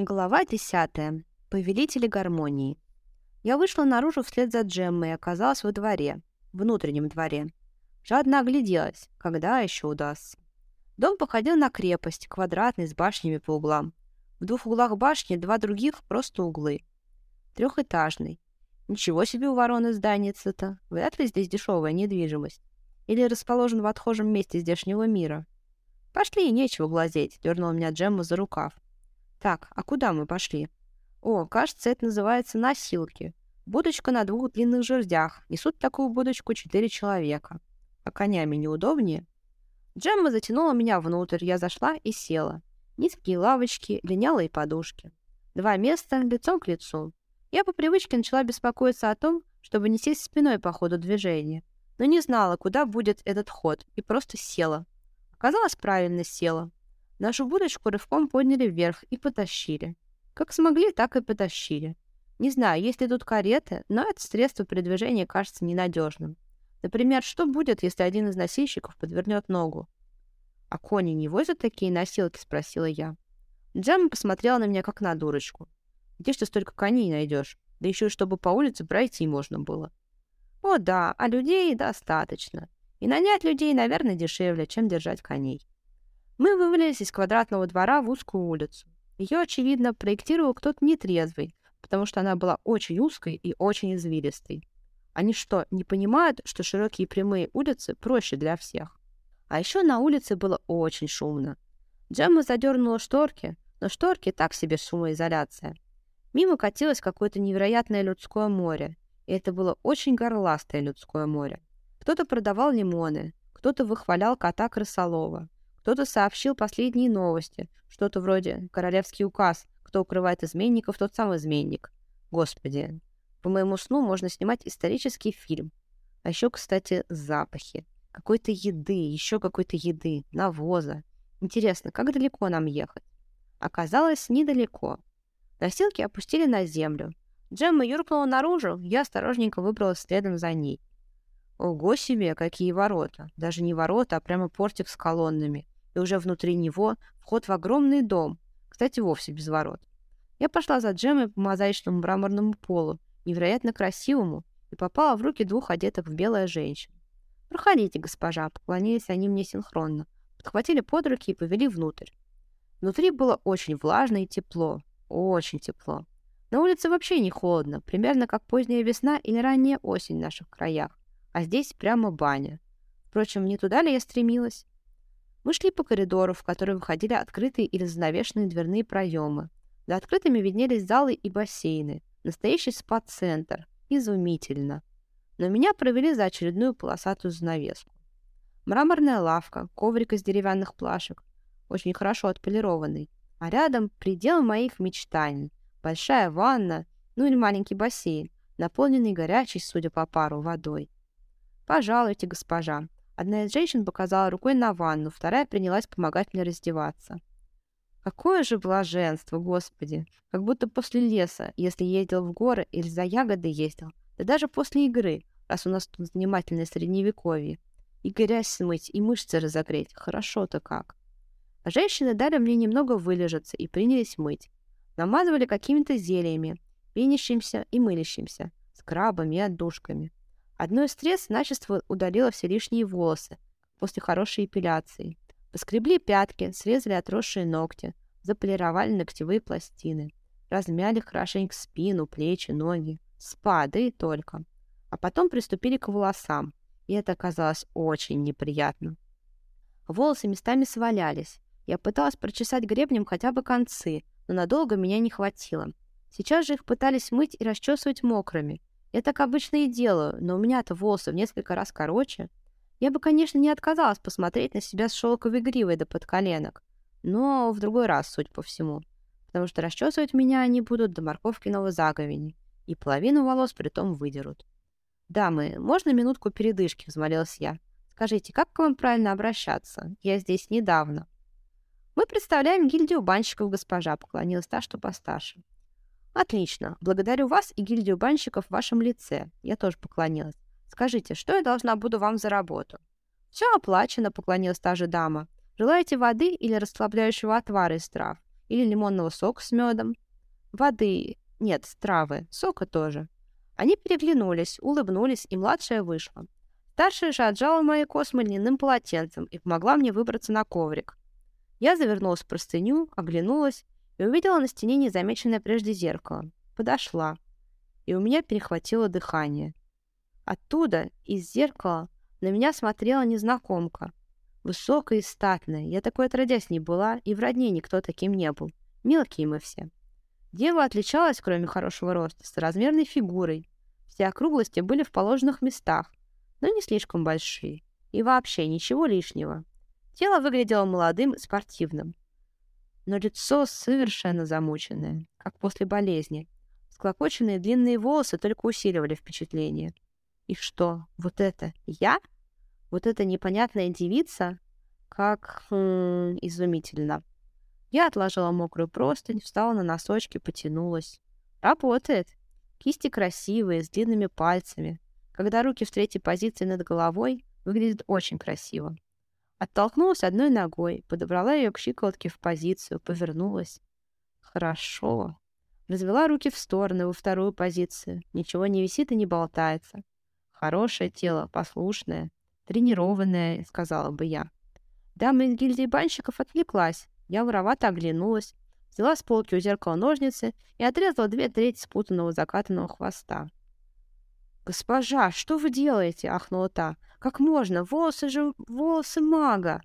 Глава 10. Повелители гармонии. Я вышла наружу вслед за Джеммой и оказалась во дворе, внутреннем дворе. Жадно огляделась, когда еще удастся. Дом походил на крепость, квадратный, с башнями по углам. В двух углах башни два других просто углы. Трехэтажный. Ничего себе у вороны зданица-то. Вряд ли здесь дешевая недвижимость. Или расположен в отхожем месте здешнего мира. Пошли, нечего глазеть, дернула меня Джемма за рукав. Так, а куда мы пошли? О, кажется, это называется носилки. Будочка на двух длинных жердях. Несут такую будочку четыре человека. А конями неудобнее? Джемма затянула меня внутрь, я зашла и села. Низкие лавочки, линялые подушки. Два места лицом к лицу. Я по привычке начала беспокоиться о том, чтобы не сесть спиной по ходу движения, но не знала, куда будет этот ход, и просто села. Оказалось, правильно села. Нашу будочку рывком подняли вверх и потащили. Как смогли, так и потащили. Не знаю, есть ли тут кареты, но это средство передвижения кажется ненадежным. Например, что будет, если один из носильщиков подвернет ногу? «А кони не возят такие носилки?» — спросила я. Джемма посмотрела на меня, как на дурочку. «Где ж ты столько коней найдешь? Да еще и чтобы по улице пройти можно было». «О да, а людей достаточно. И нанять людей, наверное, дешевле, чем держать коней». Мы вывалились из квадратного двора в узкую улицу. Ее, очевидно, проектировал кто-то нетрезвый, потому что она была очень узкой и очень извилистой. Они что, не понимают, что широкие прямые улицы проще для всех? А еще на улице было очень шумно. Джемма задернула шторки, но шторки так себе шумоизоляция. Мимо катилось какое-то невероятное людское море, и это было очень горластое людское море. Кто-то продавал лимоны, кто-то выхвалял кота крысолова, кто-то сообщил последние новости, что-то вроде «Королевский указ», кто укрывает изменников, тот сам изменник. Господи, по моему сну можно снимать исторический фильм. А еще, кстати, запахи. Какой-то еды, еще какой-то еды, навоза. Интересно, как далеко нам ехать? Оказалось, недалеко. Носилки опустили на землю. Джемма юркнула наружу, я осторожненько выбралась следом за ней. Ого себе, какие ворота. Даже не ворота, а прямо портик с колоннами и уже внутри него вход в огромный дом, кстати, вовсе без ворот. Я пошла за Джемой по мозаичному мраморному полу, невероятно красивому, и попала в руки двух одетых в белое женщин. «Проходите, госпожа», — поклонились они мне синхронно, подхватили под руки и повели внутрь. Внутри было очень влажно и тепло, очень тепло. На улице вообще не холодно, примерно как поздняя весна или ранняя осень в наших краях, а здесь прямо баня. Впрочем, не туда ли я стремилась? Мы шли по коридору, в который выходили открытые или занавешенные дверные проемы. За открытыми виднелись залы и бассейны. Настоящий спа-центр. Изумительно. Но меня провели за очередную полосатую занавеску. Мраморная лавка, коврик из деревянных плашек, очень хорошо отполированный. А рядом предел моих мечтаний. Большая ванна, ну или маленький бассейн, наполненный горячей, судя по пару, водой. «Пожалуйте, госпожа», Одна из женщин показала рукой на ванну, вторая принялась помогать мне раздеваться. Какое же блаженство, Господи! Как будто после леса, если ездил в горы или за ягоды ездил. Да даже после игры, раз у нас тут занимательное средневековье. И грязь смыть, и мышцы разогреть. Хорошо-то как. А женщины дали мне немного вылежаться и принялись мыть. Намазывали какими-то зельями, пенящимся и мылящимся, скрабами и отдушками. Одно из средств начисто удалило все лишние волосы после хорошей эпиляции. Поскребли пятки, срезали отросшие ногти, заполировали ногтевые пластины, размяли хорошенько спину, плечи, ноги. Спа, да и только. А потом приступили к волосам, и это оказалось очень неприятно. Волосы местами свалялись. Я пыталась прочесать гребнем хотя бы концы, но надолго меня не хватило. Сейчас же их пытались мыть и расчесывать мокрыми, я так обычно и делаю, но у меня-то волосы в несколько раз короче. Я бы, конечно, не отказалась посмотреть на себя с шелковой гривой до подколенок, но в другой раз, судя по всему. Потому что расчесывать меня они будут до морковкиного заговени, и половину волос при том выдерут. «Дамы, можно минутку передышки?» — взмолилась я. «Скажите, как к вам правильно обращаться? Я здесь недавно». «Мы представляем гильдию банщиков, госпожа», — поклонилась та, что постарше. Отлично. Благодарю вас и гильдию банщиков в вашем лице. Я тоже поклонилась. Скажите, что я должна буду вам за работу? Все оплачено, поклонилась та же дама. Желаете воды или расслабляющего отвара из трав? или лимонного сока с медом. Воды, нет, травы, сока тоже. Они переглянулись, улыбнулись, и младшая вышла. Старшая же отжала мои космы льняным полотенцем и помогла мне выбраться на коврик. Я завернулась в простыню, оглянулась и увидела на стене незамеченное прежде зеркало. Подошла. И у меня перехватило дыхание. Оттуда, из зеркала, на меня смотрела незнакомка. Высокая и статная. Я такой отродясь не была, и в родне никто таким не был. Мелкие мы все. Дева отличалась, кроме хорошего роста, с размерной фигурой. Все округлости были в положенных местах, но не слишком большие. И вообще ничего лишнего. Тело выглядело молодым и спортивным. Но лицо совершенно замученное, как после болезни. Склокоченные длинные волосы только усиливали впечатление. И что, вот это я? Вот эта непонятная девица? Как хм, изумительно. Я отложила мокрую простынь, встала на носочки, потянулась. Работает. Кисти красивые, с длинными пальцами когда руки в третьей позиции над головой, выглядит очень красиво. Оттолкнулась одной ногой, подобрала ее к щиколотке в позицию, повернулась. Хорошо. Развела руки в стороны во вторую позицию. Ничего не висит и не болтается. Хорошее тело, послушное, тренированное, сказала бы я. Дама из гильдии банщиков отвлеклась. Я воровато оглянулась, взяла с полки у зеркала ножницы и отрезала две трети спутанного закатанного хвоста. «Госпожа, что вы делаете?» — ахнула та. «Как можно? Волосы же волосы мага!»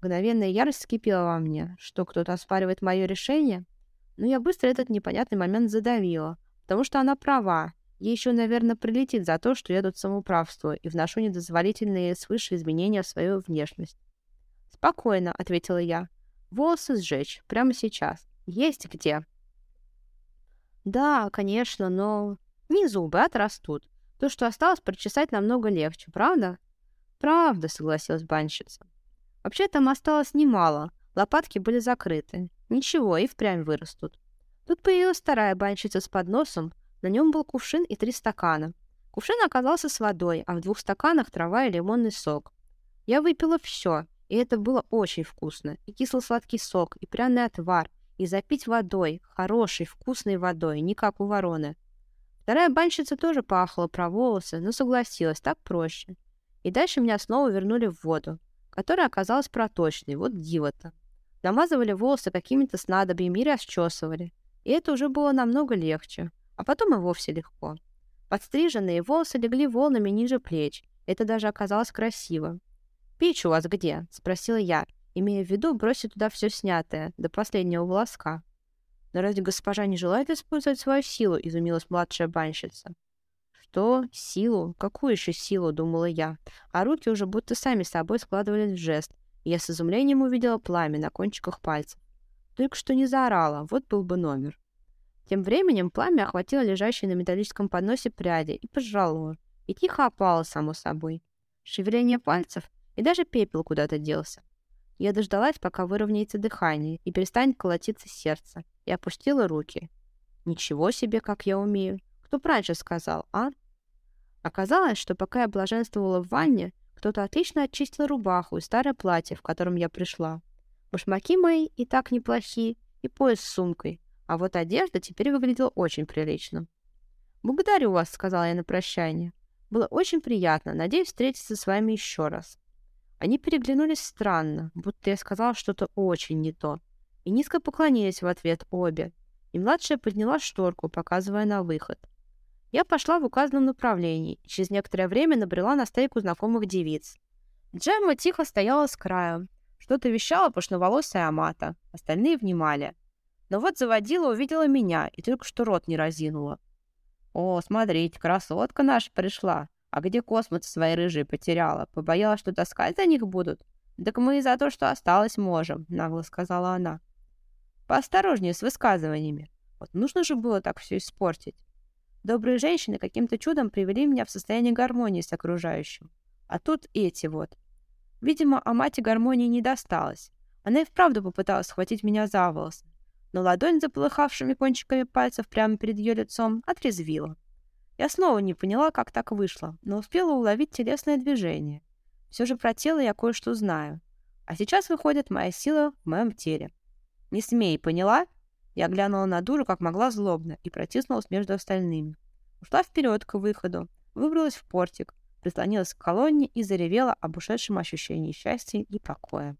Мгновенная ярость скипела во мне. Что, кто-то оспаривает мое решение? Но я быстро этот непонятный момент задавила, потому что она права. Ей еще, наверное, прилетит за то, что я тут самоуправствую и вношу недозволительные свыше изменения в свою внешность. «Спокойно», — ответила я. «Волосы сжечь. Прямо сейчас. Есть где?» «Да, конечно, но...» Не зубы, отрастут. То, что осталось, прочесать намного легче, правда? Правда, согласилась банщица. Вообще там осталось немало. Лопатки были закрыты. Ничего, и впрямь вырастут. Тут появилась вторая банщица с подносом. На нем был кувшин и три стакана. Кувшин оказался с водой, а в двух стаканах трава и лимонный сок. Я выпила все, и это было очень вкусно. И кисло-сладкий сок, и пряный отвар, и запить водой, хорошей, вкусной водой, не как у вороны. Вторая банщица тоже пахла про волосы, но согласилась, так проще. И дальше меня снова вернули в воду, которая оказалась проточной, вот диво-то. Намазывали волосы какими-то снадобьями и расчесывали. И это уже было намного легче. А потом и вовсе легко. Подстриженные волосы легли волнами ниже плеч. Это даже оказалось красиво. «Печь у вас где?» — спросила я, имея в виду бросить туда все снятое, до последнего волоска. «Но разве госпожа не желает использовать свою силу?» — изумилась младшая банщица. «Что? Силу? Какую еще силу?» — думала я. А руки уже будто сами собой складывались в жест, и я с изумлением увидела пламя на кончиках пальцев. Только что не заорала, вот был бы номер. Тем временем пламя охватило лежащие на металлическом подносе пряди и пожрало, и тихо опало само собой. Шевеление пальцев, и даже пепел куда-то делся. Я дождалась, пока выровняется дыхание и перестанет колотиться сердце, и опустила руки. Ничего себе, как я умею. Кто раньше сказал, а? Оказалось, что пока я блаженствовала в ванне, кто-то отлично очистил рубаху и старое платье, в котором я пришла. Башмаки мои и так неплохие, и пояс с сумкой, а вот одежда теперь выглядела очень прилично. «Благодарю вас», — сказала я на прощание. «Было очень приятно. Надеюсь встретиться с вами еще раз». Они переглянулись странно, будто я сказала что-то очень не то, и низко поклонились в ответ обе, и младшая подняла шторку, показывая на выход. Я пошла в указанном направлении и через некоторое время набрела на стейку знакомых девиц. Джемма тихо стояла с краю. Что-то вещала пышноволосая Амата. Остальные внимали. Но вот заводила увидела меня и только что рот не разинула. «О, смотрите, красотка наша пришла!» А где космос свои рыжие потеряла? Побоялась, что таскать за них будут? Так мы и за то, что осталось, можем, нагло сказала она. Поосторожнее с высказываниями. Вот нужно же было так все испортить. Добрые женщины каким-то чудом привели меня в состояние гармонии с окружающим. А тут эти вот. Видимо, о мате гармонии не досталось. Она и вправду попыталась схватить меня за волосы, но ладонь, заполыхавшими кончиками пальцев прямо перед ее лицом, отрезвила. Я снова не поняла, как так вышло, но успела уловить телесное движение. Все же про тело я кое-что знаю. А сейчас выходит моя сила в моем теле. Не смей, поняла? Я глянула на дуру, как могла злобно, и протиснулась между остальными. Ушла вперед к выходу, выбралась в портик, прислонилась к колонне и заревела об ушедшем ощущении счастья и покоя.